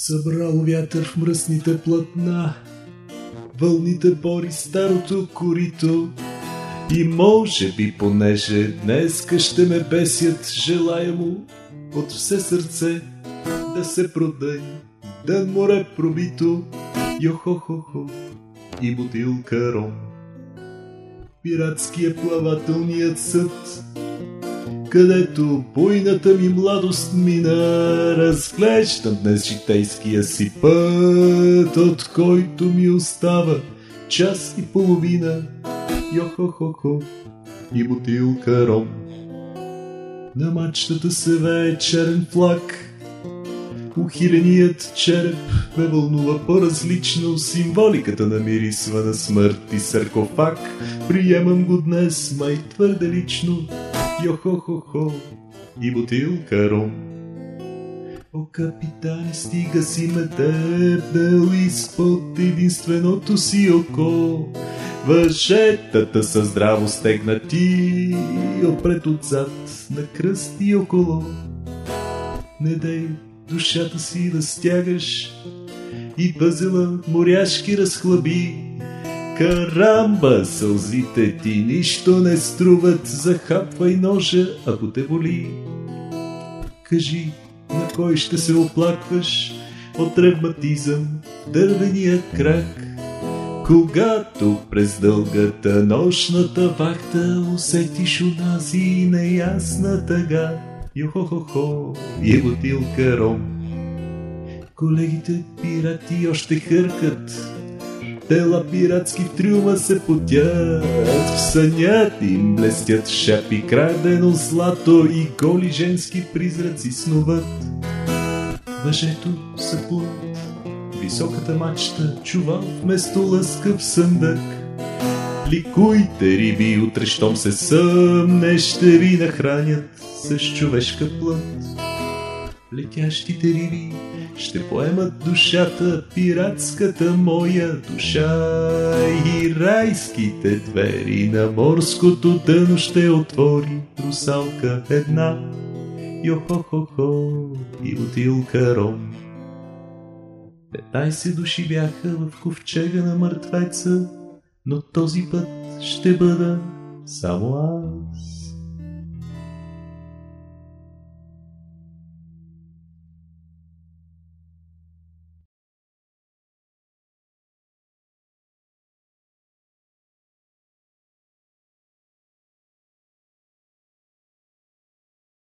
Събрало вятър в мръсните платна, вълните бори старото корито. И може би, понеже днеска ще ме бесят, желая му от все сърце да се продай, да море пробито, йо-хо-хо-хо и бутилка ром. Пиратския плавателният съд където буйната ми младост мина, разглеждам днес житейския си път, от който ми остава час и половина, йо-хо-хо-хо. И бутилка ром. На мачтата се вее черен флаг, Ухиленият череп ме вълнува по-различно, символиката на мирисва на смърт и саркофаг. Приемам го днес, май твърде лично, йо-хо-хо-хо и бутилка ром. О, капитане, стига си ме теб, изпод единственото си око. Въжетата са здраво стегнати, опред отзад, на кръст и около. Не дай душата си да стягаш и пъзела моряшки разхлаби. Карамба, сълзите ти нищо не струват, захапвай ножа, ако те боли. Кажи, на кой ще се оплакваш от ревматизъм дървения крак, когато през дългата нощната вахта усетиш унази неясна тъга, йо-хо-хо-хо и бутилка ром. Колегите пирати още хъркат, Тела пиратски в трюма се потят, в сънят им блестят шапи, крадено злато и голи женски призраци снуват. Въжето са плът, високата мачта, чувал вместо лъскав съндък. Ликуйте, риби, утре, щом се съмне, ще ви нахранят с човешка плът. Летящите риби ще поемат душата, пиратската моя душа и райските двери на морското дъно ще отвори русалка една. Йо-хо-хо-хо и бутилка ром. Петнайсет души бяха в ковчега на мъртвеца, но този път ще бъда само аз.